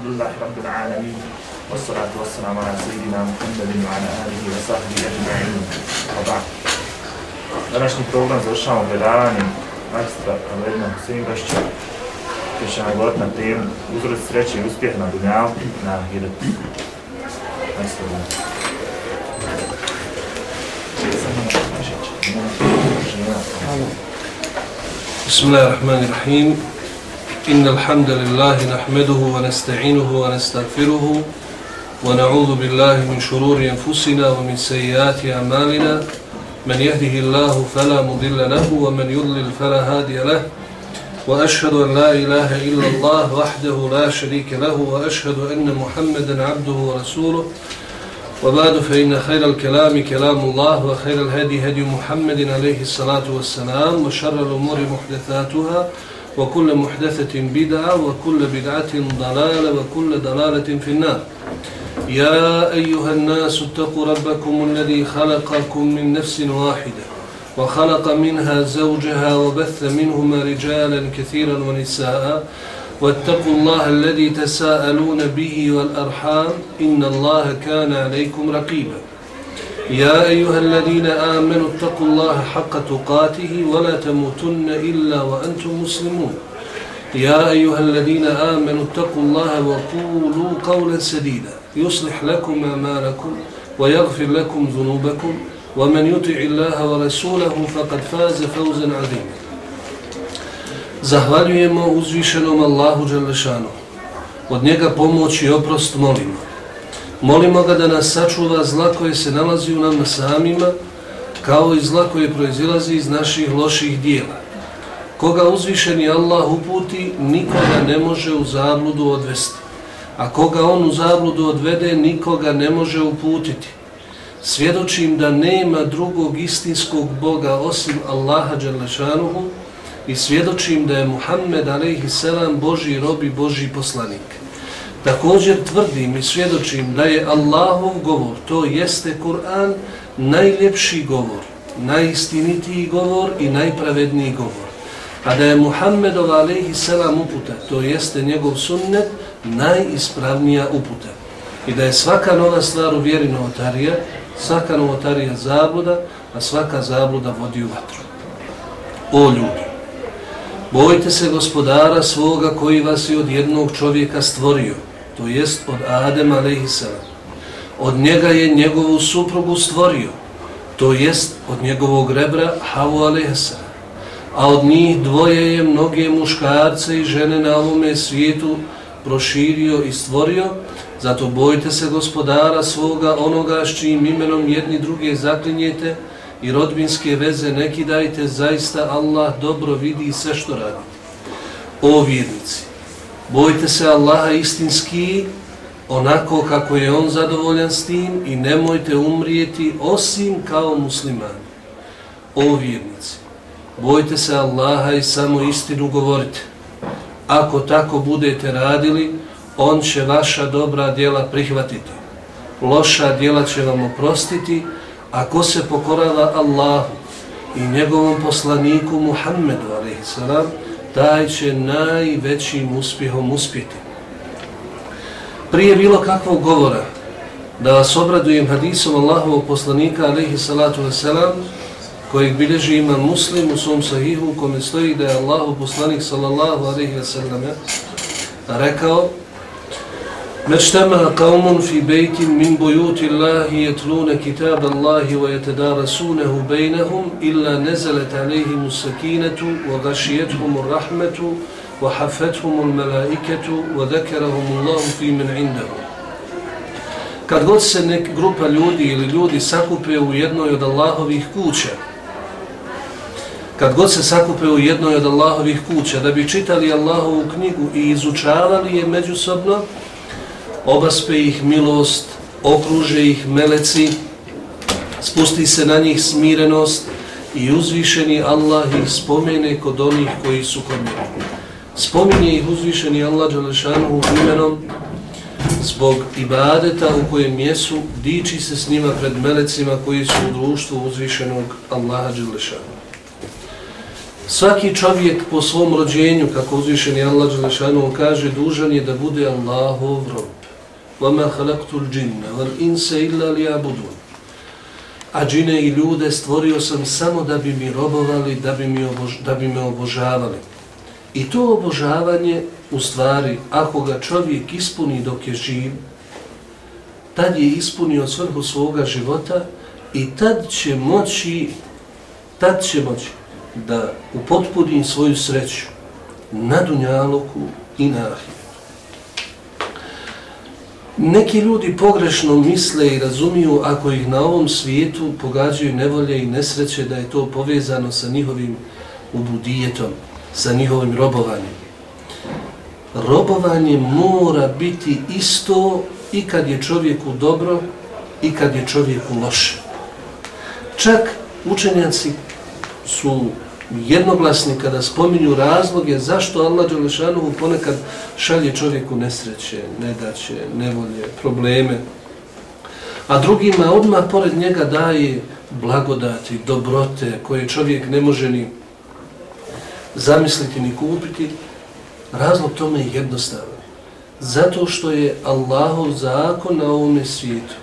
الحمد لله رب العالمين والصلاة والسلام على سيدنا محمد وعلى آله وصحبه أجمعين وبعد Današnji program završavamo gledavanjem majstra Kamerina Husein Gašća koji će nam govoriti na temu uzrod sreće i uspjeh na Dunjavu na Hidetu. Majstra بسم الله الرحمن الرحيم إن الحمد لله نحمده ونستعينه ونستغفره ونعوذ بالله من شرور أنفسنا ومن سيئات أعمالنا. من يهده الله فلا مضل له ومن يضلل فلا هادي له. وأشهد أن لا إله إلا الله وحده لا شريك له وأشهد أن محمدا عبده ورسوله. وبعد فإن خير الكلام كلام الله وخير الهدي هدي محمد عليه الصلاة والسلام وشر الأمور محدثاتها. وكل محدثة بدعة وكل بدعة ضلالة وكل ضلالة في النار. يا أيها الناس اتقوا ربكم الذي خلقكم من نفس واحدة وخلق منها زوجها وبث منهما رجالا كثيرا ونساء. واتقوا الله الذي تساءلون به والأرحام إن الله كان عليكم رقيبا. يا أيها الذين آمنوا اتقوا الله حق تقاته ولا تموتن إلا وأنتم مسلمون يا أيها الذين آمنوا اتقوا الله وقولوا قولا سديدا يصلح لكم أمالكم ويغفر لكم ذنوبكم ومن يطع الله ورسوله فقد فاز فوزا عظيما Zahvaljujemo uzvišenom Allahu Đelešanu. Od njega pomoć i oprost molimo. Molimo ga da nas sačuva zla koje se nalazi u nama samima, kao i zla koje proizilazi iz naših loših dijela. Koga uzvišeni Allah uputi, nikoga ne može u zabludu odvesti. A koga on u zabludu odvede, nikoga ne može uputiti. Svjedočim da nema drugog istinskog Boga osim Allaha Đelešanuhu, i svjedočim da je Muhammed a.s. Boži rob i Boži poslanik. Također tvrdim i svjedočim da je Allahov govor, to jeste Kur'an, najljepši govor, najistinitiji govor i najpravedniji govor. A da je Muhammedov selam uputa, to jeste njegov sunnet, najispravnija uputa. I da je svaka nova stvar u vjeri novotarija, svaka novotarija zabluda, a svaka zabluda vodi u vatru. O ljudi! Bojte se gospodara svoga koji vas je od jednog čovjeka stvorio, to jest od Adema a.s. Od njega je njegovu suprugu stvorio, to jest od njegovog rebra Havu a.s. A od njih dvoje je mnoge muškarce i žene na ovome svijetu proširio i stvorio, zato bojte se gospodara svoga onoga s čijim imenom jedni druge zaklinjete, i rodbinske veze neki dajte, zaista Allah dobro vidi sve što radite. O vjernici, bojte se Allaha istinski, onako kako je On zadovoljan s tim i nemojte umrijeti osim kao muslimani. O vjernici, bojte se Allaha i samo istinu govorite. Ako tako budete radili, On će vaša dobra djela prihvatiti. Loša djela će vam oprostiti, Ako se pokorava Allahu i njegovom poslaniku Muhammedu a.s taj će najvećim uspjehom uspjeti. Prije bilo kakvog govora da vas obradujem hadisom Allahovog poslanika a.s. kojeg bilježi ima muslim u svom sahihu u kome stoji da je Allahov poslanik sallallahu wasalam, rekao ما اجتمع قوم في بيت من بيوت الله يتلون كتاب الله ويتدارسونه بينهم إلا نزلت عليهم السكينة وغشيتهم الرحمة وحفتهم الملائكة وذكرهم الله في من عنده Kad god se nek grupa ljudi ili ljudi sakupe u jednoj od Allahovih kuća, kad god se sakupe u jednoj od Allahovih kuća da bi čitali Allahovu knjigu i izučavali je međusobno, obaspe ih milost, okruže ih meleci, spusti se na njih smirenost i uzvišeni Allah ih spomene kod onih koji su kod njega. Spominje ih uzvišeni Allah Đalešanu imenom zbog ibadeta u kojem jesu, diči se s njima pred melecima koji su u društvu uzvišenog Allaha Đalešanu. Svaki čovjek po svom rođenju, kako uzvišeni Allah Đelešanu kaže, dužan je da bude Allahov rob. وَمَا خَلَقْتُ الْجِنَّ وَالْإِنْسَ إِلَّا لِيَعْبُدُونَ A džine i ljude stvorio sam samo da bi mi robovali, da bi, mi obož, da bi me obožavali. I to obožavanje, u stvari, ako ga čovjek ispuni dok je živ, tad je ispunio svrhu svoga života i tad će moći, tad će moći da upotpuni svoju sreću na Dunjaluku i na Ahiru. Neki ljudi pogrešno misle i razumiju ako ih na ovom svijetu pogađaju nevolje i nesreće da je to povezano sa njihovim ubudijetom, sa njihovim robovanjem. Robovanje mora biti isto i kad je čovjeku dobro i kad je čovjeku loše. Čak učenjaci su jednoglasni kada spominju razloge zašto Allah Đelešanovu ponekad šalje čovjeku nesreće, nedaće, nevolje, probleme. A drugima odmah pored njega daje blagodati, dobrote koje čovjek ne može ni zamisliti ni kupiti. Razlog tome je jednostavan. Zato što je Allahov zakon na ovome svijetu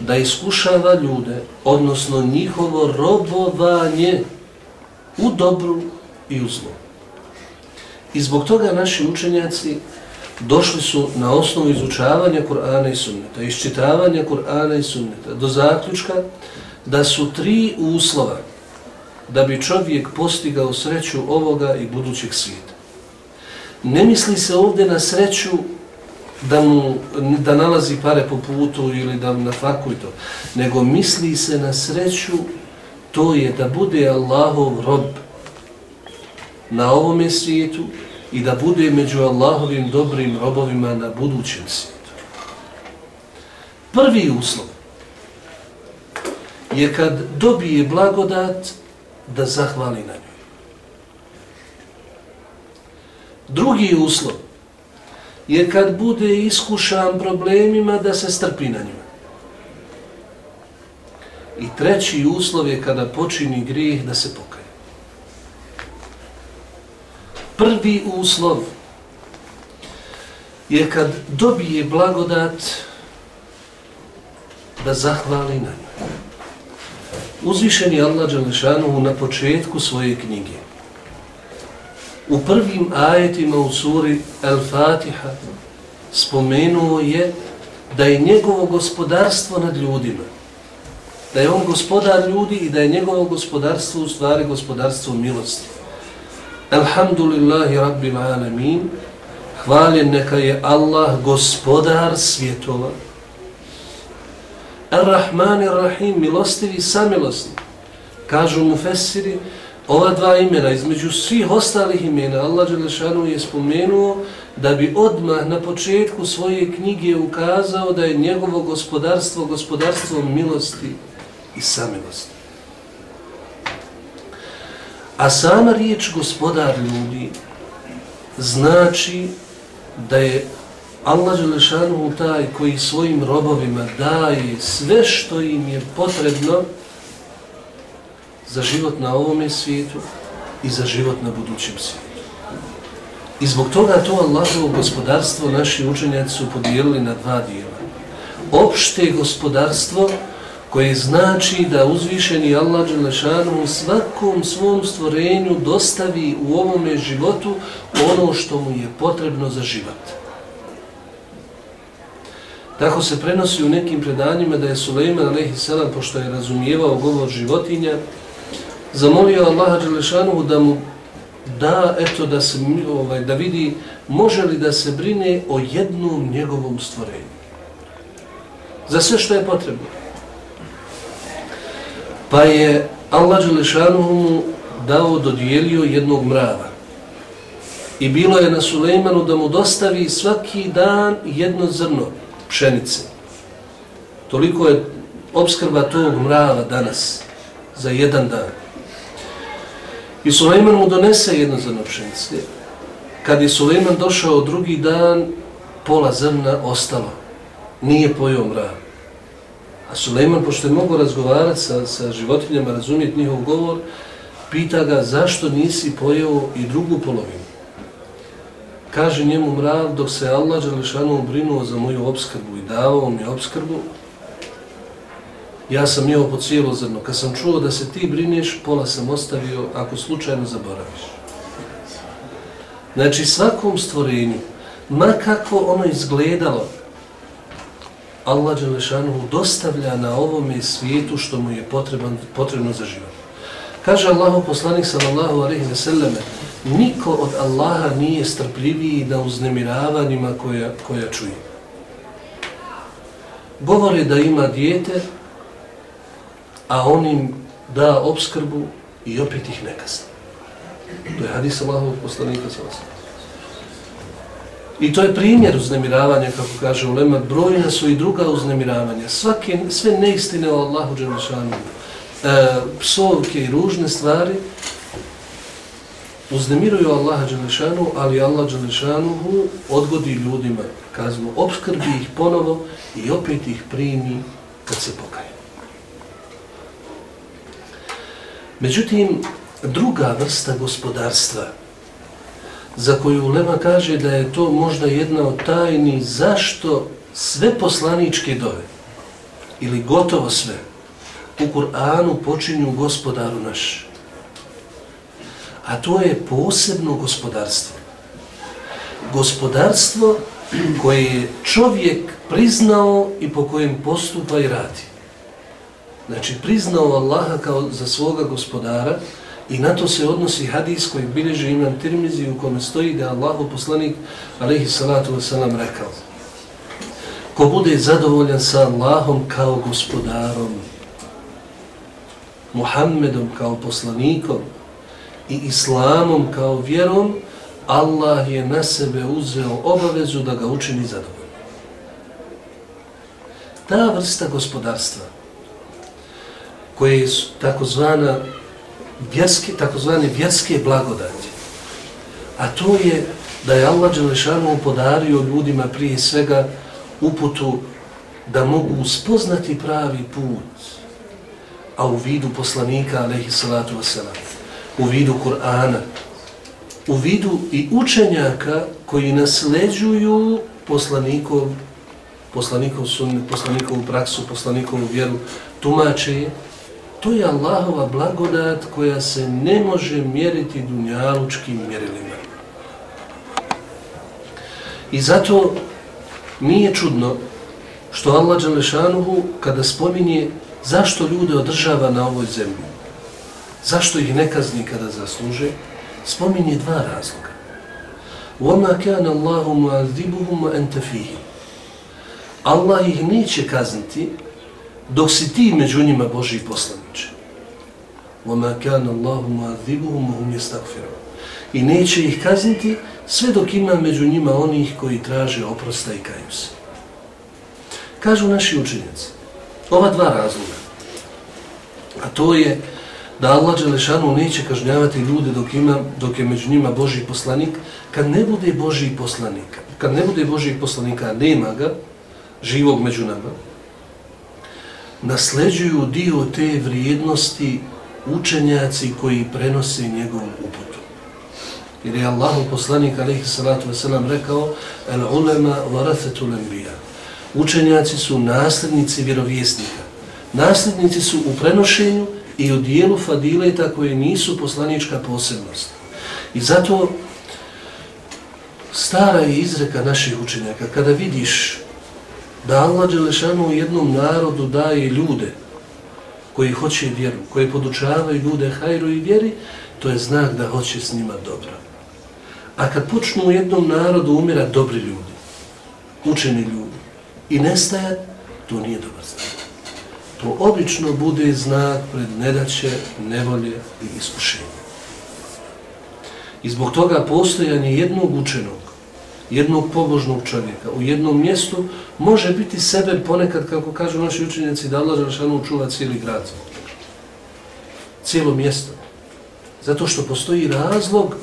da iskušava ljude, odnosno njihovo robovanje, u dobru i u zlu. I zbog toga naši učenjaci došli su na osnovu izučavanja Kur'ana i Sunneta, iščitavanja Kur'ana i Sunneta, do zaključka da su tri uslova da bi čovjek postigao sreću ovoga i budućeg svijeta. Ne misli se ovdje na sreću da, mu, da nalazi pare po putu ili da na faku i to, nego misli se na sreću to je da bude Allahov rob na ovome svijetu i da bude među Allahovim dobrim robovima na budućem svijetu. Prvi uslov je kad dobije blagodat da zahvali na njoj. Drugi uslov je kad bude iskušan problemima da se strpi na njoj. I treći uslov je kada počini grijeh da se pokaje. Prvi uslov je kad dobije blagodat da zahvali na nju. Uzvišen je Allah Đalešanu na početku svoje knjige. U prvim ajetima u suri Al-Fatiha spomenuo je da je njegovo gospodarstvo nad ljudima da je on gospodar ljudi i da je njegovo gospodarstvo u stvari gospodarstvo milosti. Alhamdulillahi rabbil alamin, hvaljen neka je Allah gospodar svjetova. Ar-Rahman ar-Rahim, milostivi i samilostni. Kažu mu Fesiri, ova dva imena, između svih ostalih imena, Allah Đelešanu je spomenuo da bi odmah na početku svoje knjige ukazao da je njegovo gospodarstvo gospodarstvo milosti i samilost. A sama riječ gospodar ljudi znači da je Allah Želešanu taj koji svojim robovima daje sve što im je potrebno za život na ovome svijetu i za život na budućem svijetu. I zbog toga to Allahovo gospodarstvo naši učenjaci su podijelili na dva dijela. Opšte gospodarstvo koje znači da uzvišeni Allah Đelešanu u svakom svom stvorenju dostavi u ovome životu ono što mu je potrebno za život. Tako se prenosi u nekim predanjima da je Suleiman a.s. pošto je razumijevao govor životinja, zamolio Allaha Đelešanu da mu da, eto, da, se, ovaj, da vidi može li da se brine o jednom njegovom stvorenju. Za sve što je potrebno. Pa je Allah Đelešanuhu mu dao, dodijelio jednog mrava. I bilo je na Sulejmanu da mu dostavi svaki dan jedno zrno pšenice. Toliko je obskrba tog mrava danas za jedan dan. I Sulejman mu donese jedno zrno pšenice. Kad je Sulejman došao drugi dan, pola zrna ostalo. Nije pojao mrav. A Suleiman, pošto je mogo razgovarati sa, sa životinjama, razumjeti njihov govor, pita ga zašto nisi pojeo i drugu polovinu. Kaže njemu mrav dok se Allah Đelešanu brinuo za moju obskrbu i davao mi obskrbu, ja sam jeo po cijelo zrno. Kad sam čuo da se ti brineš, pola sam ostavio ako slučajno zaboraviš. Znači svakom stvorenju, ma kako ono izgledalo, Allah Đelešanu dostavlja na ovome svijetu što mu je potreban, potrebno za život. Kaže Allahu poslanik sallallahu alejhi ve selleme: Niko od Allaha nije strpljiviji na uznemiravanjima koja koja čuje. Govore da ima dijete, a on im da obskrbu i opet ih ne. To je hadis Allahovog poslanika sallallahu I to je primjer uznemiravanja, kako kaže Ulema, brojna su i druga uznemiravanja. Svake, sve neistine o Allahu Đelešanu, e, psovke i ružne stvari, uznemiruju Allaha Đelešanu, ali Allah Đelešanu odgodi ljudima kaznu, obskrbi ih ponovo i opet ih primi kad se pokaju. Međutim, druga vrsta gospodarstva, za koju Lema kaže da je to možda jedna od tajni zašto sve poslaničke dove, ili gotovo sve, u Kur'anu počinju gospodaru naš. A to je posebno gospodarstvo. Gospodarstvo koje je čovjek priznao i po kojem postupa i radi. Znači, priznao Allaha kao za svoga gospodara i na to se odnosi hadis koji bilježi imam Tirmizi u kome stoji da Allahu poslanik alaihi salatu wasalam rekao ko bude zadovoljan sa Allahom kao gospodarom Muhammedom kao poslanikom i Islamom kao vjerom, Allah je na sebe uzeo obavezu da ga učini zadovoljno. Ta vrsta gospodarstva, koje je takozvana vjerske, takozvane vjerske blagodati, a to je da je Allah Đelešanu podario ljudima prije svega uputu da mogu spoznati pravi put, a u vidu poslanika, alaihi salatu wasalam, u vidu Kur'ana, u vidu i učenjaka koji nasleđuju poslanikov, poslanikov sunnet, poslanikovu praksu, poslanikovu vjeru, tumače to je Allahova blagodat koja se ne može mjeriti dunjalučkim mjerilima. I zato nije čudno što Allah Đalešanuhu kada spominje zašto ljude održava na ovoj zemlji, zašto ih ne kazni kada zasluže, spominje dva razloga. وَمَا كَانَ اللَّهُ مُعَذِّبُهُمْ وَأَنْتَ فِيهِ Allah ih neće kazniti dok si ti među njima Boži poslaniče. وَمَا كَانَ اللَّهُ مُعَذِّبُهُمْ وَهُمْ يَسْتَغْفِرُوا I neće ih kazniti sve dok ima među njima onih koji traže oprosta i kaju se. Kažu naši učenjaci, ova dva razloga, a to je da Allah Đelešanu neće kažnjavati ljude dok, ima, dok je među njima Boži poslanik, kad ne bude Boži poslanika, kad ne bude Boži poslanika, nema ga, živog među nama, nasleđuju dio te vrijednosti učenjaci koji prenose njegovu uputu. Jer je Allah poslanik alaihi salatu wasalam rekao el ulema varathetu lembija. Učenjaci su nasljednici vjerovjesnika. Nasljednici su u prenošenju i u dijelu fadileta koje nisu poslanička posebnost. I zato stara je izreka naših učenjaka. Kada vidiš da Allah Đelešanu u jednom narodu daje ljude koji hoće vjeru, koji podučavaju ljude hajru i vjeri, to je znak da hoće s njima dobro. A kad počnu u jednom narodu umirat dobri ljudi, učeni ljudi i nestajat, to nije dobar znak. To obično bude znak pred nedaće, nevolje i iskušenje. I zbog toga postojanje jednog učenog, jednog pobožnog čovjeka u jednom mjestu može biti sebe ponekad, kako kažu naši učenjaci, da Allah Želešanu čuva cijeli grad. Cijelo mjesto. Zato što postoji razlog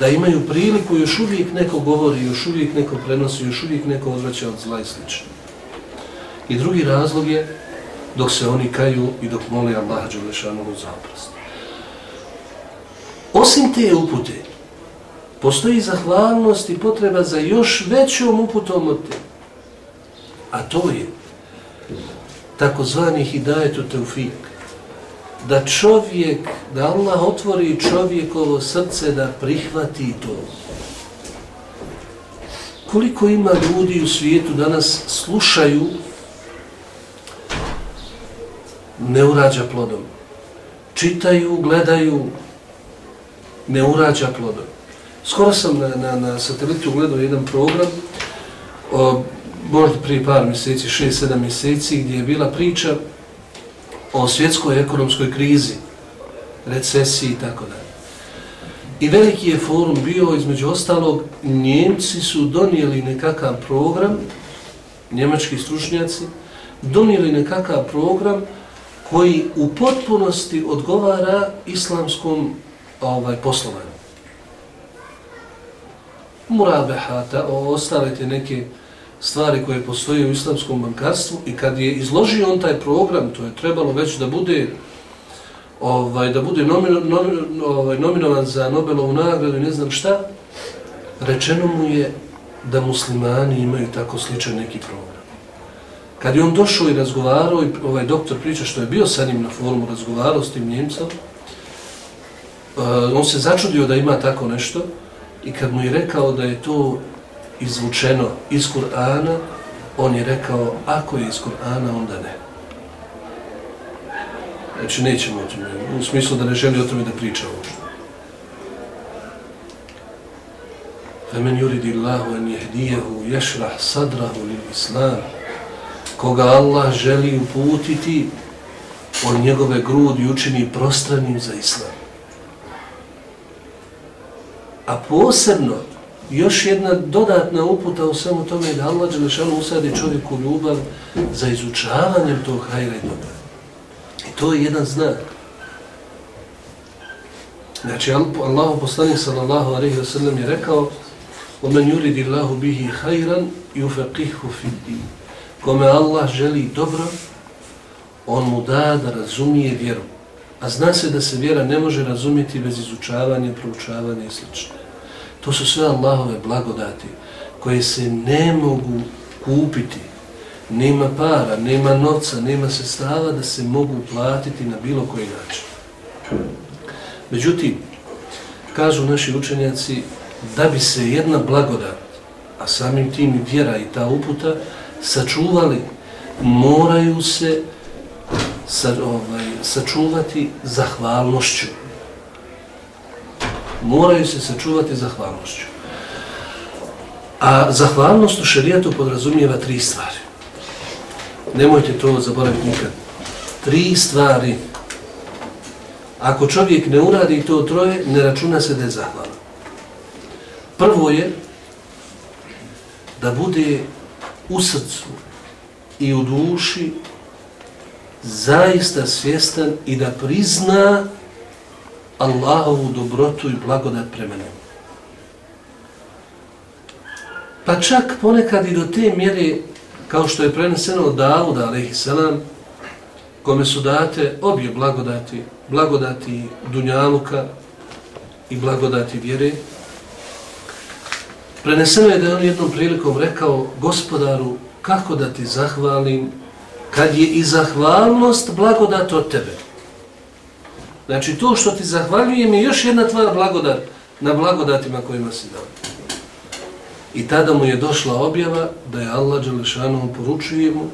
da imaju priliku, još uvijek neko govori, još uvijek neko prenosi, još uvijek neko odvraća od zla i slično. I drugi razlog je dok se oni kaju i dok moli Allah Đelešanu za oprost. Osim te upute, postoji zahvalnost i potreba za još većom uputom od te. A to je takozvani hidajetu teufik. Da čovjek, da Allah otvori čovjekovo srce da prihvati to. Koliko ima ljudi u svijetu danas slušaju ne urađa plodom. Čitaju, gledaju, ne urađa plodom. Skoro sam na, na, na satelitu gledao jedan program, o, možda prije par mjeseci, šest, sedam mjeseci, gdje je bila priča o svjetskoj ekonomskoj krizi, recesiji i tako dalje. I veliki je forum bio, između ostalog, Njemci su donijeli nekakav program, njemački stručnjaci, donijeli nekakav program koji u potpunosti odgovara islamskom ovaj poslovanju. Murabehata, ostale te neke stvari koje postoje u islamskom bankarstvu i kad je izložio on taj program, to je trebalo već da bude ovaj da bude nomino, nomino, ovaj, nominovan za Nobelovu nagradu i ne znam šta, rečeno mu je da muslimani imaju tako sličan neki program. Kad je on došao i razgovarao, i ovaj doktor priča što je bio sa njim na forumu, razgovarao s tim Njemcom, uh, eh, on se začudio da ima tako nešto i kad mu je rekao da je to izvučeno iz Kur'ana, on je rekao, ako je iz Kur'ana, onda ne. Znači, nećemo o tome, u smislu da ne želi o tome da priča uopšte. فَمَنْ يُرِدِ اللَّهُ أَنْ يَهْدِيَهُ يَشْرَحْ صَدْرَهُ لِلْإِسْلَامِ Koga Allah želi uputiti, on njegove grudi učini prostranim za Islam. A posebno, još jedna dodatna uputa u svemu tome je da Allah Đelešanu usadi čovjeku ljubav za izučavanjem tog hajra i dobra. I to je jedan znak. Znači, Allah poslanik sallallahu alaihi wa sallam je rekao وَمَنْ يُرِدِ اللَّهُ بِهِ خَيْرًا يُفَقِهُ فِي الدِّينِ Kome Allah želi dobro, on mu da da razumije vjeru. A zna se da se vjera ne može razumjeti bez izučavanja, proučavanja i sl. To su sve Allahove blagodati koje se ne mogu kupiti. Nema para, nema novca, nema sestava da se mogu platiti na bilo koji način. Međutim, kažu naši učenjaci, da bi se jedna blagodat, a samim tim i vjera i ta uputa, sačuvali, moraju se sa, ovaj, sačuvati zahvalnošću moraju se sačuvati zahvalnošću. A zahvalnost u šarijetu podrazumijeva tri stvari. Nemojte to zaboraviti nikad. Tri stvari. Ako čovjek ne uradi to troje, ne računa se da je zahvalan. Prvo je da bude u srcu i u duši zaista svjestan i da prizna Allahovu dobrotu i blagodat prema njemu. Pa čak ponekad i do te mjere, kao što je preneseno od Davuda, alaihissalam, kome su date obje blagodati, blagodati Dunjaluka i blagodati vjere, preneseno je da je on jednom prilikom rekao gospodaru, kako da ti zahvalim, kad je i zahvalnost blagodat od tebe. Znači to što ti zahvaljujem je još jedna tvoja blagodat na blagodatima kojima si dao. I tada mu je došla objava da je Allah Đelešanu poručuje mu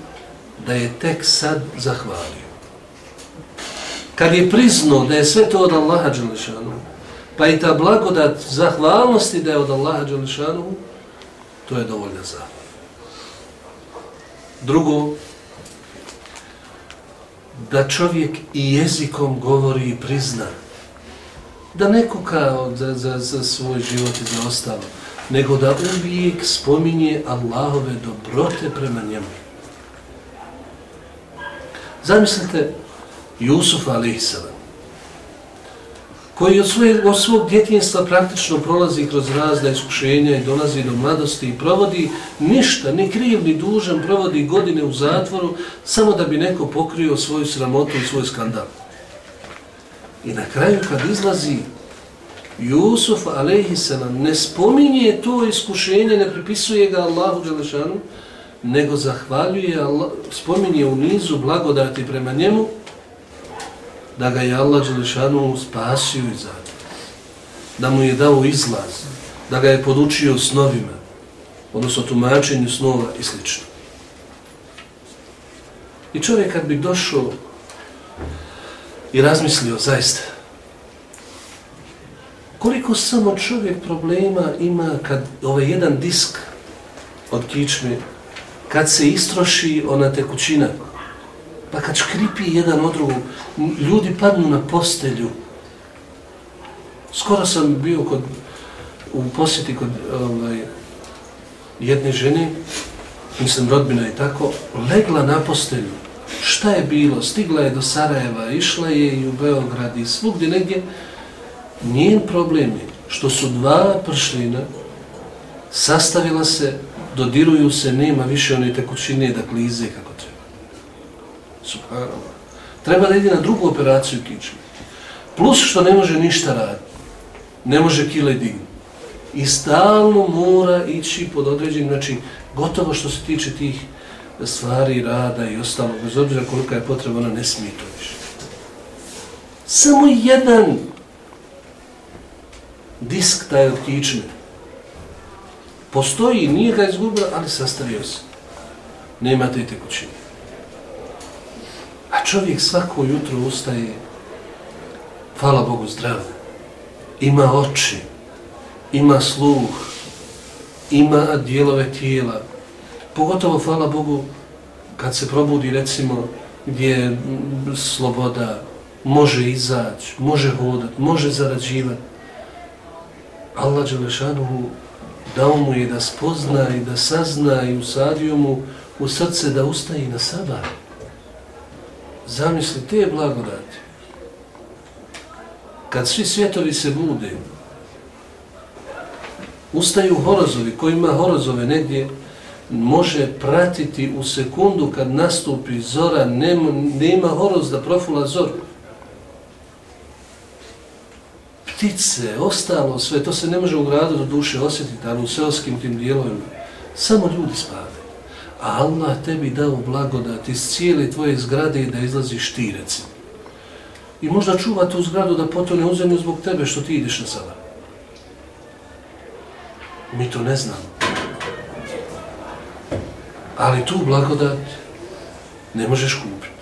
da je tek sad zahvalio. Kad je priznao da je sve to od Allaha Đelešanu, pa i ta blagodat zahvalnosti da je od Allaha Đelešanu, to je dovoljna zahvala. Drugo, da čovjek i jezikom govori i prizna. Da ne kuka za, za, za svoj život i za ostalo, nego da uvijek spominje Allahove dobrote prema njemu. Zamislite Jusuf alaihissalam koji od, svoje, od svog djetinjstva praktično prolazi kroz razne iskušenja i dolazi do mladosti i provodi ništa, ni kriv, ni dužan, provodi godine u zatvoru samo da bi neko pokrio svoju sramotu i svoj skandal. I na kraju kad izlazi Jusuf alaihissalam ne spominje to iskušenje, ne pripisuje ga Allahu Đelešanu, nego zahvaljuje, Allah, spominje u nizu blagodati prema njemu, da ga je Allah Đelešanu spasio iz zatvora, da mu je dao izlaz, da ga je podučio snovima, odnosno tumačenju snova i sl. I čovjek kad bi došao i razmislio zaista, koliko samo čovjek problema ima kad ovaj jedan disk od kičme, kad se istroši ona tekućina, pa kad škripi jedan od drugog, ljudi padnu na postelju. Skoro sam bio kod, u posjeti kod ovaj, jedne žene, mislim rodbina i tako, legla na postelju. Šta je bilo? Stigla je do Sarajeva, išla je i u Beograd i svugdje negdje. Njen problem je što su dva pršlina sastavila se, dodiruju se, nema više one tekućine da klize kako. Subhanallah. Treba da ide na drugu operaciju kičme. Plus što ne može ništa raditi. Ne može kile dignuti i stalno mora ići pod određenim, znači gotovo što se tiče tih stvari, rada i ostalo, bez obzira kolika je potreba, ona ne smije to više. Samo jedan disk taj od kičme. postoji, nije ga izgubila, ali sastavio se. Nema te tekućine. A čovjek svako jutro ustaje, hvala Bogu, zdrav, ima oči, ima sluh, ima dijelove tijela. Pogotovo, hvala Bogu, kad se probudi, recimo, gdje je sloboda, može izaći, može hodati, može zarađivati. Allah Đelešanuhu dao mu je da spozna i da sazna i usadio mu u srce da ustaje na sabah Zamisli te blagodati. Kad svi svjetovi se bude, ustaju horozovi, ko ima horozove negdje, može pratiti u sekundu kad nastupi zora, nema, nema horoz da profula zoru. Ptice, ostalo sve, to se ne može u gradu do duše osjetiti, ali u seoskim tim dijelovima, samo ljudi spavaju. A Allah tebi dao blagodat iz cijele tvoje zgrade da izlazi štirec. I možda čuva tu zgradu da potone u zemlju zbog tebe što ti ideš na sada. Mi to ne znamo. Ali tu blagodat ne možeš kupiti.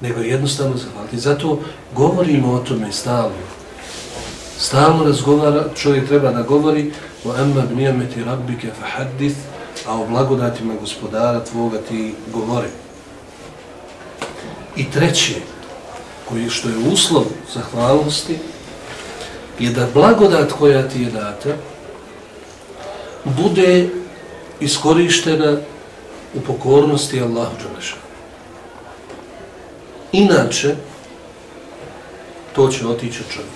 Nego jednostavno zahvaliti. Zato govorimo o tome stalno. Stalno razgovara, čovjek treba da govori o emma bnijameti rabbike fahaddith, a o blagodatima gospodara tvoga ti govore. I treće, koji što je uslov zahvalnosti, je da blagodat koja ti je data, bude iskorištena u pokornosti Allahu Đaleša. Inače, to će otići od čovjeka.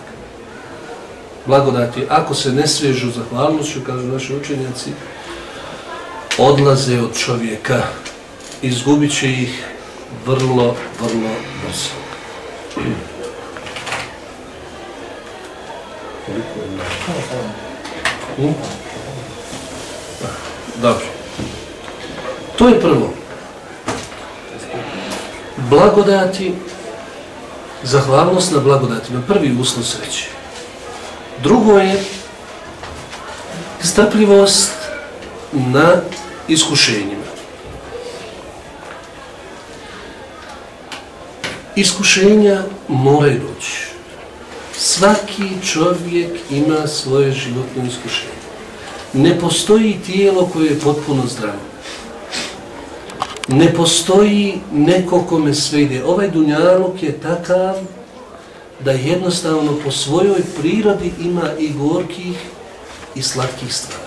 Blagodati, ako se ne svežu zahvalnošću, kažu naši učenjaci, odlaze od čovjeka, izgubit će ih vrlo, vrlo brzo. Koliko? Dobro. To je prvo. Blagodati, zahvalnost na blagodatima, prvi uslov sreće. Drugo je strpljivost na iskušenjima. Iskušenja moraju doći. Svaki čovjek ima svoje životno iskušenje ne postoji tijelo koje je potpuno zdravo. Ne postoji neko kome sve ide. Ovaj dunjaluk je takav da jednostavno po svojoj prirodi ima i gorkih i slatkih stvari.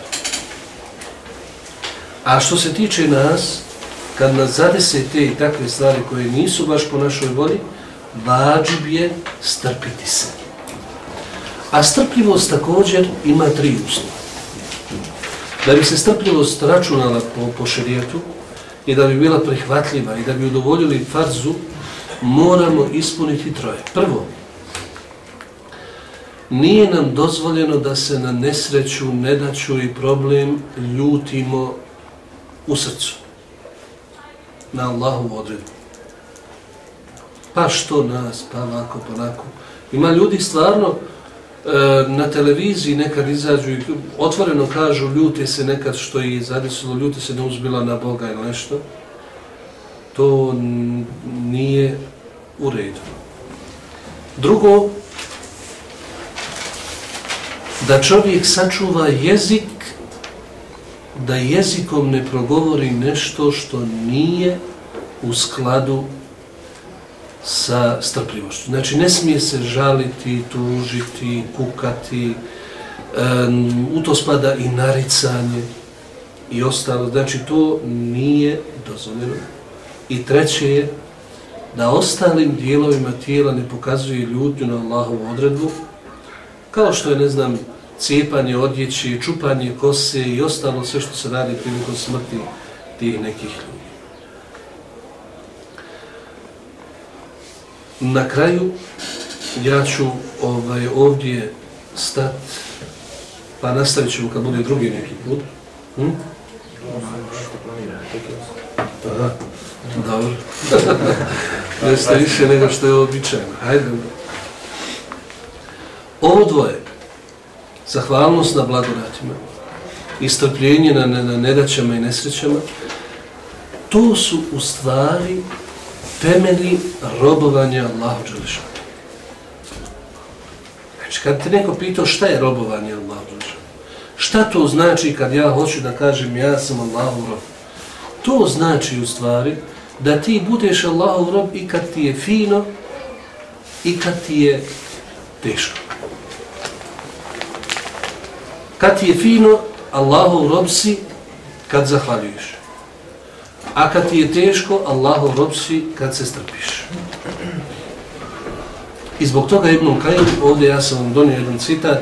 A što se tiče nas, kad nas zadese te i takve stvari koje nisu baš po našoj volji, vađib je strpiti se. A strpljivost također ima tri uslova. Da bi se strpljivost računala po, po šerijetu i da bi bila prihvatljiva i da bi udovoljili farzu, moramo ispuniti troje. Prvo, nije nam dozvoljeno da se na nesreću, nedaću i problem ljutimo u srcu. Na Allahu odredbu. Pa što nas, pa ovako, pa onako. Ima ljudi stvarno e, na televiziji nekad izađu i otvoreno kažu ljute se nekad što je zadesilo, ljute se ne uzbila na Boga ili nešto. To nije u redu. Drugo, da čovjek sačuva jezik, da jezikom ne progovori nešto što nije u skladu sa strpljivošću. Znači, ne smije se žaliti, tužiti, kukati, um, u to spada i naricanje i ostalo. Znači, to nije dozvoljeno. I treće je da ostalim dijelovima tijela ne pokazuje ljutnju na Allahovu odredbu, kao što je, ne znam, cijepanje odjeći, čupanje kose i ostalo sve što se radi prilikom smrti tih nekih ljudi. Na kraju ja ću ovaj, ovdje stat, pa nastavit ćemo kad bude drugi neki put. Hm? Aha, dobro. Jeste više nego što je običajno. Hajde. Ovo dvoje, zahvalnost na blagodatima i strpljenje na, na, nedaćama i nesrećama, to su u stvari temeli robovanja Allahu Đelešanu. Znači, kad te neko pitao šta je robovanje Allahu Đelešanu, šta to znači kad ja hoću da kažem ja sam Allahu rob? To znači u stvari da ti budeš Allahu rob i kad ti je fino i kad ti je teško. Kad ti je fino, Allahov rob si kad zahvaljuješ. A kad ti je teško, Allahov rob si kad se strpiš. I zbog toga Ibn Kajim, ovdje ja sam vam donio jedan citat,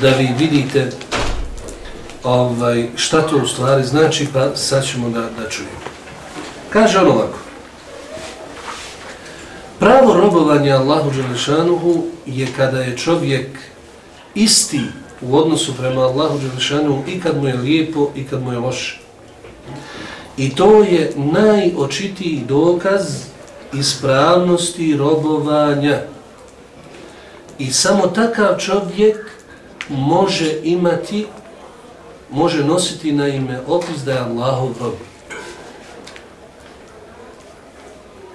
da vi vidite ovaj, šta to u stvari znači, pa sad ćemo da, da čujemo. Kaže on ovako. Pravo robovanja Allahu Đelešanuhu je kada je čovjek isti u odnosu prema Allahu Đelešanu i kad mu je lijepo i kad mu je loše. I to je najočitiji dokaz ispravnosti robovanja. I samo takav čovjek može imati, može nositi na ime opis da je Allahov rob.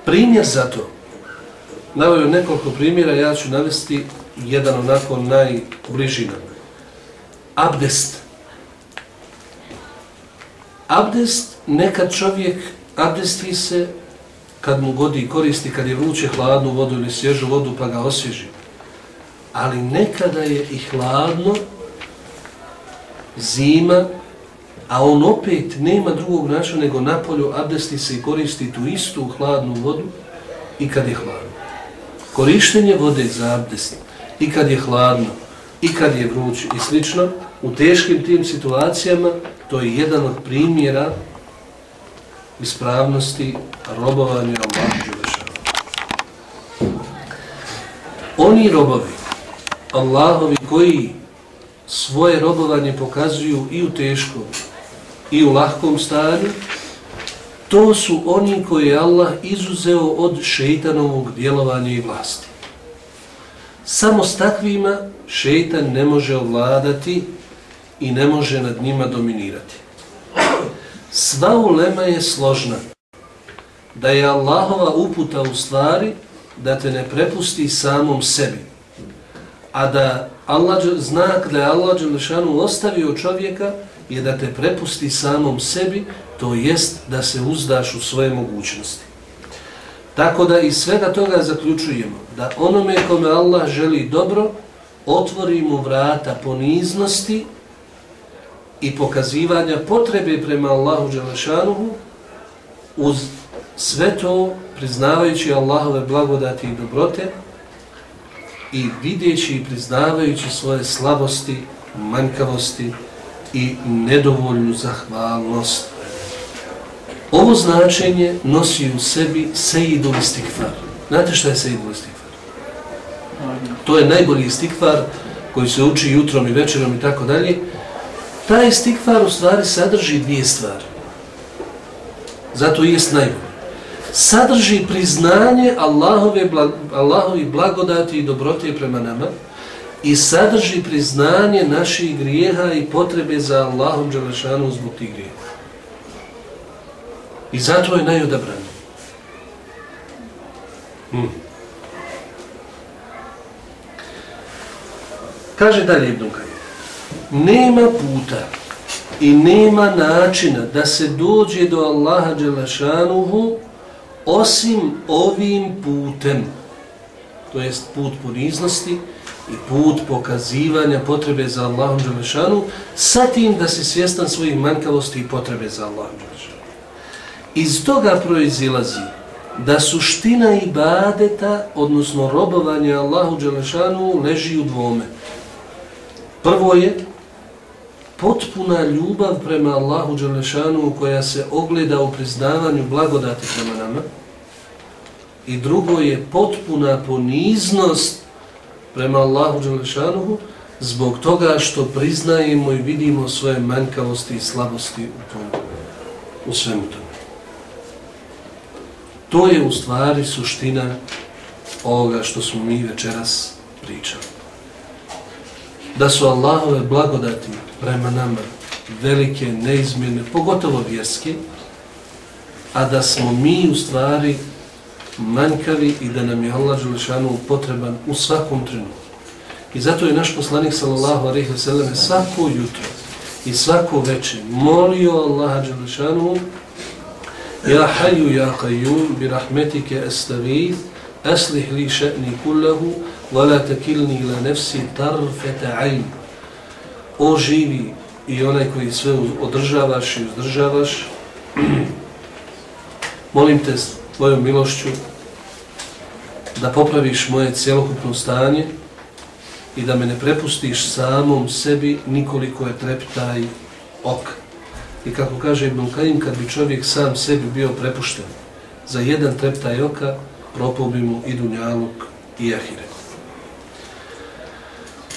Primjer za to, navaju nekoliko primjera, ja ću navesti jedan onako najbliži nam abdest. Abdest, nekad čovjek abdesti se kad mu godi koristi, kad je vruće hladnu vodu ili svježu vodu pa ga osvježi. Ali nekada je i hladno, zima, a on opet nema drugog načina nego na polju abdesti se i koristi tu istu hladnu vodu i kad je hladno. Korištenje vode za abdest i kad je hladno i kad je vruće i slično, u teškim tim situacijama, to je jedan od primjera ispravnosti robovanja Allahu Đelešanu. Oni robovi, Allahovi koji svoje robovanje pokazuju i u teškom i u lahkom stanju, to su oni koje je Allah izuzeo od šeitanovog djelovanja i vlasti. Samo s takvima šeitan ne može ovladati i ne može nad njima dominirati. Sva ulema je složna da je Allahova uputa u stvari da te ne prepusti samom sebi, a da Allah, znak da je Allah Đelešanu ostavio čovjeka je da te prepusti samom sebi, to jest da se uzdaš u svoje mogućnosti. Tako da iz svega toga zaključujemo da onome kome Allah želi dobro, otvori mu vrata poniznosti i pokazivanja potrebe prema Allahu Đelešanuhu uz sve to priznavajući Allahove blagodati i dobrote i vidjeći i priznavajući svoje slabosti, manjkavosti i nedovoljnu zahvalnost. Ovo značenje nosi u sebi sejidul istikfar. Znate šta je sejidul istikfar? To je najbolji istikvar koji se uči jutrom i večerom i tako dalje. Taj istikvar u stvari sadrži dvije stvari. Zato i jest najbolji. Sadrži priznanje Allahove, blag, Allahovi blagodati i dobrote prema nama i sadrži priznanje naših grijeha i potrebe za Allahom Đelešanu zbog tih grijeha. I zato je najodabran. Hmm. Kaže dalje Ibn Kajim. Nema puta i nema načina da se dođe do Allaha Đelešanuhu osim ovim putem. To jest put poniznosti i put pokazivanja potrebe za Allahom Đelešanu sa tim da si svjestan svojih manjkavosti i potrebe za Allahom Đelešanu. Iz toga proizilazi da suština ibadeta, odnosno robovanja Allahu Đelešanu, leži u dvome. Prvo je potpuna ljubav prema Allahu Đelešanu koja se ogleda u priznavanju blagodati prema nama. I drugo je potpuna poniznost prema Allahu Đelešanu zbog toga što priznajemo i vidimo svoje manjkavosti i slabosti u, tom, u svemu tome. To je u stvari suština ovoga što smo mi večeras pričali. Da su Allahove blagodati prema nama velike, neizmjene, pogotovo vjerske, a da smo mi u stvari manjkavi i da nam je Allah Đelešanu potreban u svakom trenutku. I zato je naš poslanik sallallahu alaihi wa sallam svako jutro i svako večer molio Allaha Đelešanu Ja hayu ya qayyum bi rahmetike estagith aslih li še'ni kullahu wa la takilni ila nefsi tarfeta ayn oživi živi i onaj koji sve održavaš i uzdržavaš molim te s tvojom milošću da popraviš moje cjelokupno stanje i da me ne prepustiš samom sebi nikoliko je treptaj oka. I kako kaže Ibn Kajim, kad bi čovjek sam sebi bio prepušten za jedan treptaj oka, propao bi mu i Dunjaluk i Ahire.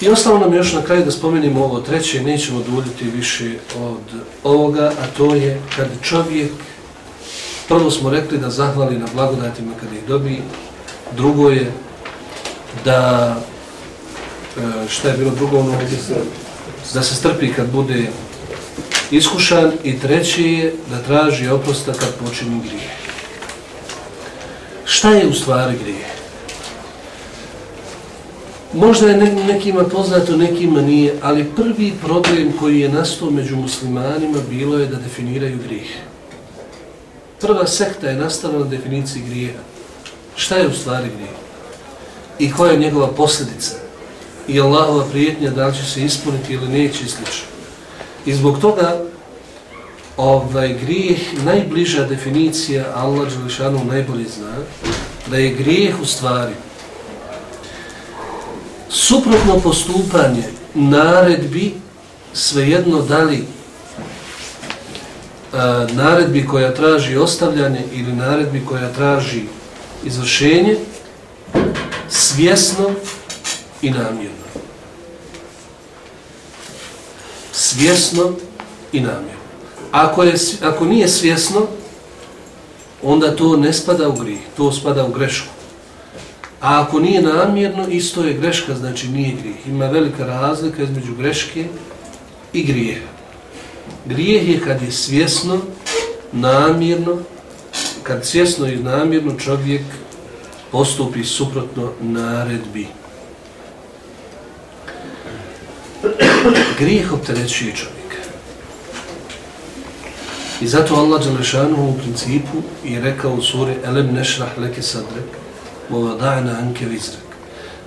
I ostalo nam još na kraju da spomenimo ovo treće, nećemo duljiti više od ovoga, a to je kad čovjek, prvo smo rekli da zahvali na blagodatima kad ih dobije, drugo je da, e, šta je bilo drugo ono, da se strpi kad bude iskušan i treći je da traži oprosta kad počini grije. Šta je u stvari grije? Možda je nekima poznato, nekima nije, ali prvi problem koji je nastao među muslimanima bilo je da definiraju grijeh. Prva sekta je nastala na definiciji grijeha. Šta je u stvari grijeh? I koja je njegova posljedica? I Allahova prijetnja da li će se ispuniti ili neće islično. I zbog toga ovaj grijeh, najbliža definicija Allah Đelešanu najbolje zna, da je grijeh u stvari suprotno postupanje naredbi svejedno da li a, naredbi koja traži ostavljanje ili naredbi koja traži izvršenje svjesno i namjerno. Svjesno i namjerno. Ako, je, ako nije svjesno, onda to ne spada u grih, to spada u grešku. A ako nije namjerno, isto je greška, znači nije grih. Ima velika razlika između greške i grijeha. Grijeh je kad je svjesno, namjerno, kad svjesno i namjerno čovjek postupi suprotno naredbi. Grijeh opterećuje čovjek. I zato Allah Đalešanu u principu je rekao u suri Elem nešrah leke sadrek وَوَدَعْنَا dajna وِزْرَكَ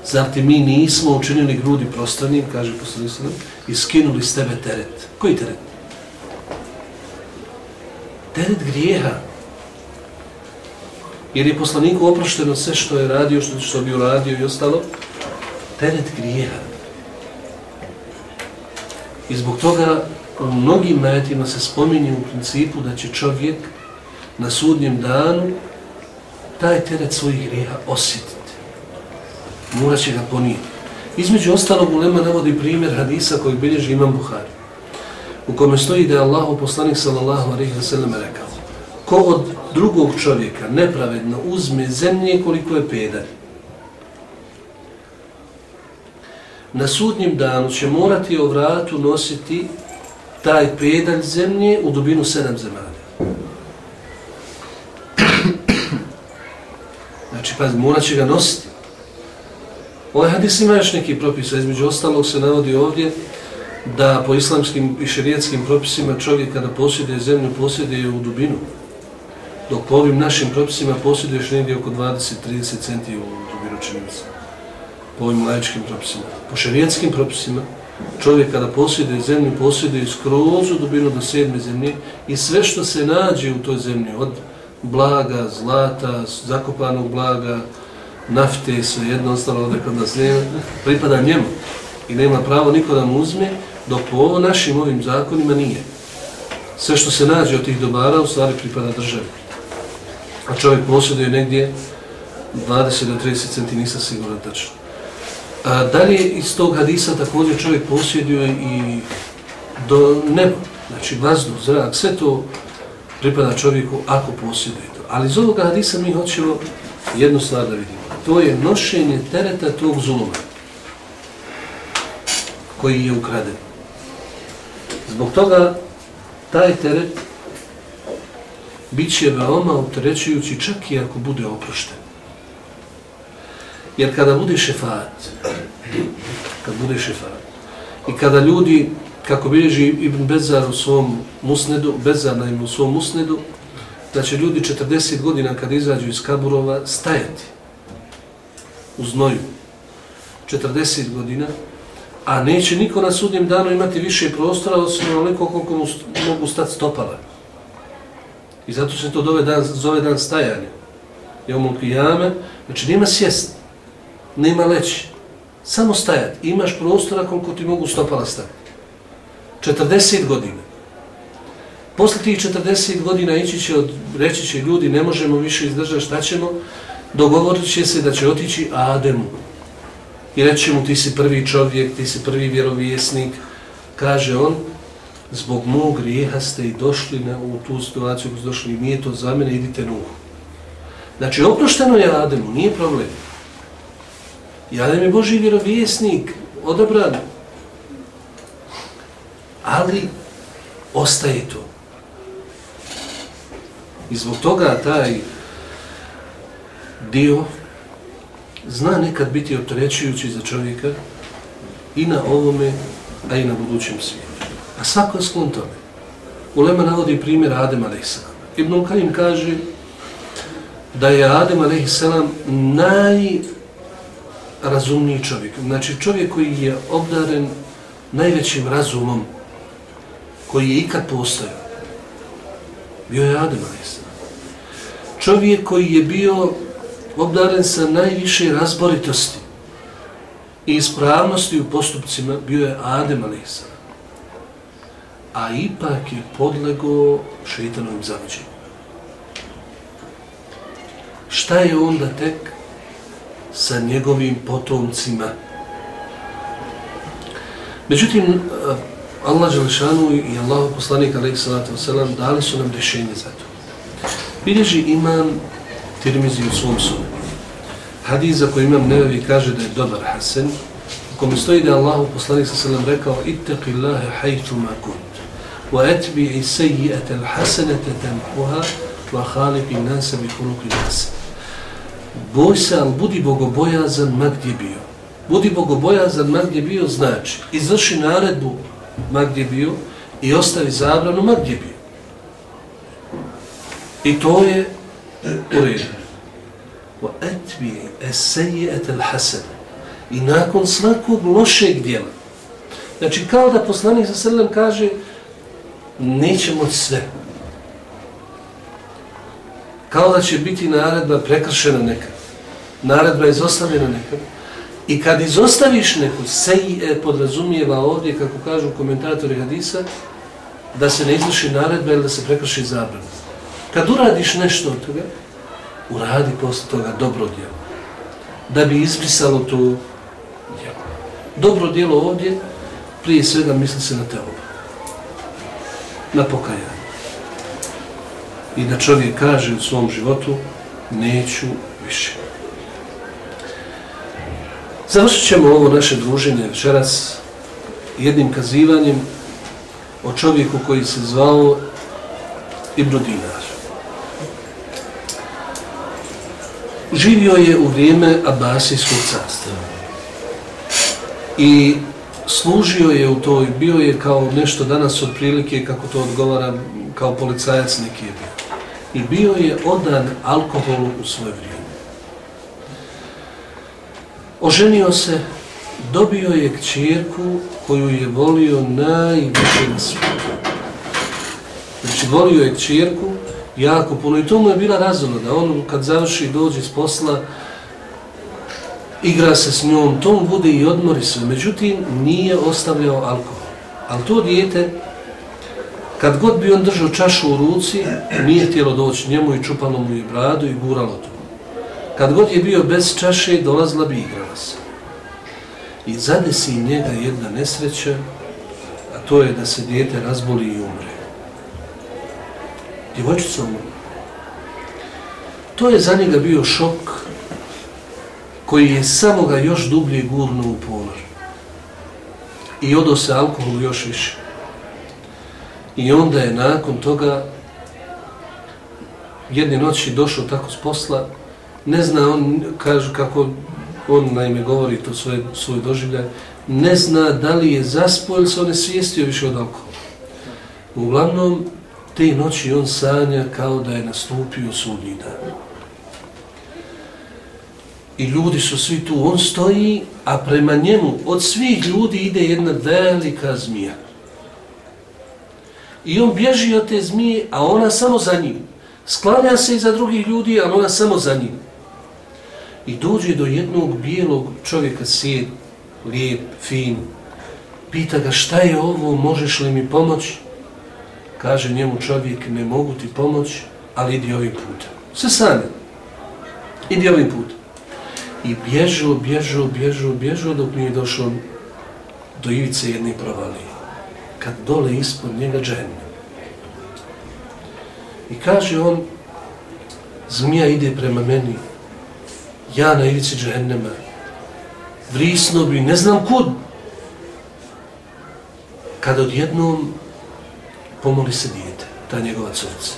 Zatim mi nismo učinili grudi prostranim, kaže poslani sallam, i skinuli s tebe teret. Koji teret? Teret grijeha. Jer je poslaniku oprošteno sve što je radio, što, što bi uradio i ostalo. Teret grijeha. I zbog toga u mnogim najetima se spominje u principu da će čovjek na sudnjem danu taj teret svojih grijeha osjetiti. morat će ga ponijeti. Između ostalog ulema navodi primjer hadisa koji bilježi Imam Buhari, u kome stoji da je Allah poslanik sallallahu alaihi wa sallam rekao ko od drugog čovjeka nepravedno uzme zemlje koliko je pedar, na sudnjem danu će morati o vratu nositi taj pedalj zemlje u dubinu sedam zemalja. Znači, pa morat će ga nositi. Ovaj hadis ima još neki propisa, između ostalog se navodi ovdje da po islamskim i šerijetskim propisima čovjek kada posjeduje zemlju, posjeduje u dubinu. Dok po ovim našim propisima posjeduješ negdje oko 20-30 centi u dubinu činjenica. Po ovim lajičkim propisima. Po šerijetskim propisima čovjek kada posjeduje zemlju, posjeduje skroz u dubinu do sedme zemlje i sve što se nađe u toj zemlji, od blaga, zlata, zakopanog blaga, nafte, sve jedno ostalo ovdje kod nas nema, pripada njemu i nema pravo niko da mu uzme, dok po ovo našim ovim zakonima nije. Sve što se nađe od tih dobara u stvari pripada državi. A čovjek posjeduje negdje 20 do 30 centi, nisam siguran tačno. A, dalje iz tog hadisa također čovjek posjeduje i do nebo, znači vazduh, zrak, sve to pripada čovjeku ako posjeduje to. Ali iz ovoga hadisa mi hoćemo jednu stvar da vidimo. To je nošenje tereta tog zuluma koji je ukraden. Zbog toga taj teret bit će veoma utrećujući čak i ako bude oprošten. Jer kada bude šefat, kad bude šefat, i kada ljudi, kako bilježi Ibn Bezar u svom musnedu, Bezar na u svom musnedu, da će ljudi 40 godina kad izađu iz kaburova stajati u znoju. 40 godina, a neće niko na sudnjem danu imati više prostora osim onoliko koliko mu mogu stati stopala. I zato se to dove dan, zove dan stajanja. Je ovom kijame, znači nema sjest, nema leći, samo stajati. Imaš prostora koliko ti mogu stopala stati. 40 godina. Posle tih 40 godina ići će od, reći će ljudi, ne možemo više izdržati, šta ćemo? Dogovorit će se da će otići Ademu. I reći mu, ti si prvi čovjek, ti si prvi vjerovjesnik. Kaže on, zbog mog grijeha ste i došli na, u tu situaciju, kako ste došli, nije to za mene, idite nuhu. Znači, oprošteno je Ademu, nije problem. I Adem je Boži vjerovjesnik, odabran. Ali, ostaje to. I zbog toga taj dio zna nekad biti opterećujući za čovjeka i na ovome, a i na budućem svijetu. A svako je sklon tome. Ulema navodi primjer Adem a.s. Ibn Kajim kaže da je Adem a.s. najrazumniji čovjek. Znači čovjek koji je obdaren najvećim razumom koji je ikad postojao. Bio je Adem a.s. Čovjek koji je bio obdaren sa najviše razboritosti i ispravnosti u postupcima bio je Adem a.s. A ipak je podlego šeitanovim zavođenjem. Šta je onda tek sa njegovim potomcima? Međutim, Allah Želešanu i Allah poslanik a.s. dali su nam rješenje za to. Bilježi imam Tirmizi u svom sunu. Hadis za koji imam nevevi kaže da je dobar Hasan, u kome stoji da je Allah poslanik sa sallam rekao Ittaqi Allahe hajtu ma kunt, wa etbi'i sejijete l'hasanete tempuha, wa halipi nasa bi huluki nasa. Boj se, ali budi bogobojazan ma gdje bio. Budi bogobojazan ma gdje bio znači, izvrši naredbu ma gdje bio i ostavi zabranu ma gdje bio. I to je u redu. Wa atbi as-sayyi'ata al-hasana. I nakon svakog lošeg djela. Znači kao da poslanik sa srlem kaže nećemo sve. Kao da će biti naredba prekršena neka. Naredba je izostavljena nekad I kad izostaviš neku, seje, podrazumijeva ovdje, kako kažu komentatori hadisa, da se ne izvrši naredba ili da se prekrši zabrana. Kad uradiš nešto od toga, uradi posle toga dobro djelo. da bi ispisalo to djelo. Dobro djelo ovdje, prije svega misli se na teobu, na pokajanje. I da čovjek kaže u svom životu, neću više. Završit ćemo ovo naše druženje večeras jednim kazivanjem o čovjeku koji se zvao Ibn Dinar. Živio je u vrijeme Abasijskog carstva i služio je u toj, bio je kao nešto danas od prilike, kako to odgovara, kao policajac neki je bio. I bio je odan alkoholu u svoje vrijeme. Oženio se, dobio je kćerku koju je volio najviše na svijetu. Znači, volio je kćerku jako puno i to mu je bila razumno da on kad završi dođe s posla igra se s njom, to mu bude i odmori sve. Međutim, nije ostavljao alkohol. Ali to dijete, kad god bi on držao čašu u ruci, nije htjelo doći njemu i čupalo mu i bradu i guralo to. Kad god je bio bez čaše, dolazila bi igrala se. I zadesi njega jedna nesreća, a to je da se dijete razboli i umre. Djevojčica umre. To je za njega bio šok koji je samo ga još dublje gurnuo u ponor. I odo se alkohol još više. I onda je nakon toga jedne noći došao tako s posla, ne zna on, kaže kako on naime govori to svoje, svoj doživljaj, ne zna da li je zaspo ili se on je svijestio više od alkohola. Uglavnom, te noći on sanja kao da je nastupio sudnji dan. I ljudi su svi tu, on stoji, a prema njemu od svih ljudi ide jedna velika zmija. I on bježi od te zmije, a ona samo za njim. Sklanja se iza drugih ljudi, a ona samo za njim i dođe do jednog bijelog čovjeka sjed, lijep, fin, pita ga šta je ovo, možeš li mi pomoći? Kaže njemu čovjek, ne mogu ti pomoći, ali idi ovim putem. Se sami, idi ovim putem. I bježao, bježao, bježao, bježao dok mi je došao do ivice jedne provalije. Kad dole ispod njega džene. I kaže on, zmija ide prema meni, ja na ivici džehennema, vrisno bi, ne znam kud, kad odjednom pomoli se dijete, ta njegova crca.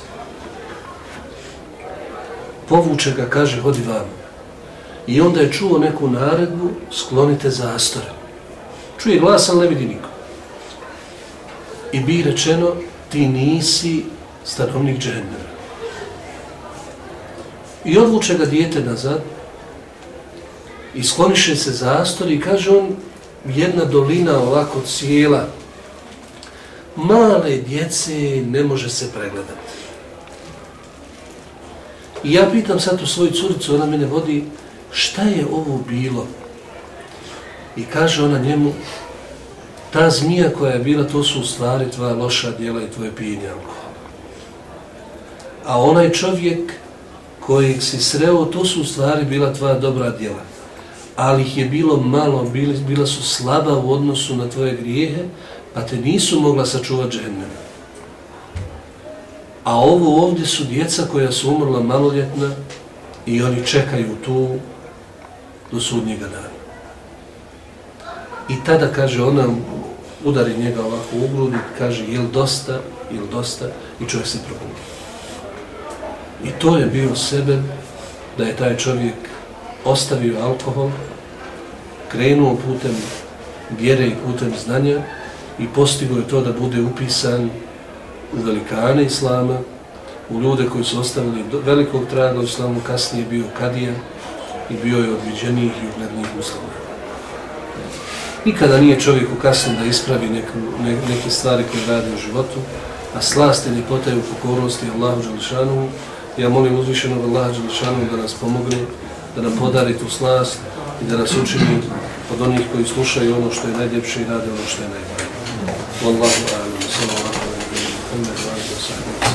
Povuče ga, kaže, hodi vam. I onda je čuo neku naredbu, sklonite zastore. Čuje glas, ali ne vidi niko. I bi rečeno, ti nisi stanovnik džehennema. I odvuče ga dijete nazad, i skloniše se zastor i kaže on jedna dolina ovako cijela male djece ne može se pregledati. I ja pitam sad tu svoju curicu, ona mene vodi, šta je ovo bilo? I kaže ona njemu, ta zmija koja je bila, to su u stvari tvoja loša djela i tvoje pijenje alkohola. A onaj čovjek kojeg si sreo, to su u stvari bila tvoja dobra djela ali ih je bilo malo, bili, bila su slaba u odnosu na tvoje grijehe, pa te nisu mogla sačuvati džennem. A ovo ovdje su djeca koja su umrla maloljetna i oni čekaju tu do sudnjega dana. I tada, kaže ona, udari njega ovako u grudi, kaže, jel dosta, jel dosta, i čovjek se probudi. I to je bio sebe da je taj čovjek ostavio alkohol, krenuo putem vjere i putem znanja i postigo je to da bude upisan u velikane islama, u ljude koji su ostavili velikog traga u islamu, kasnije bio kadija i bio je odviđenijih i uglednijih muslima. Nikada nije čovjeku kasno da ispravi neku, ne, neke stvari koje radi u životu, a slast i ljepota je u pokornosti Allahu Đališanu. Ja molim uzvišenog Allaha Đališanu da nas pomogne da nam podari tu slast i da nas učini od onih koji slušaju ono što je najljepše i rade ono što je najbolje. Wallahu a'lam. Sallallahu alaihi wa sallam.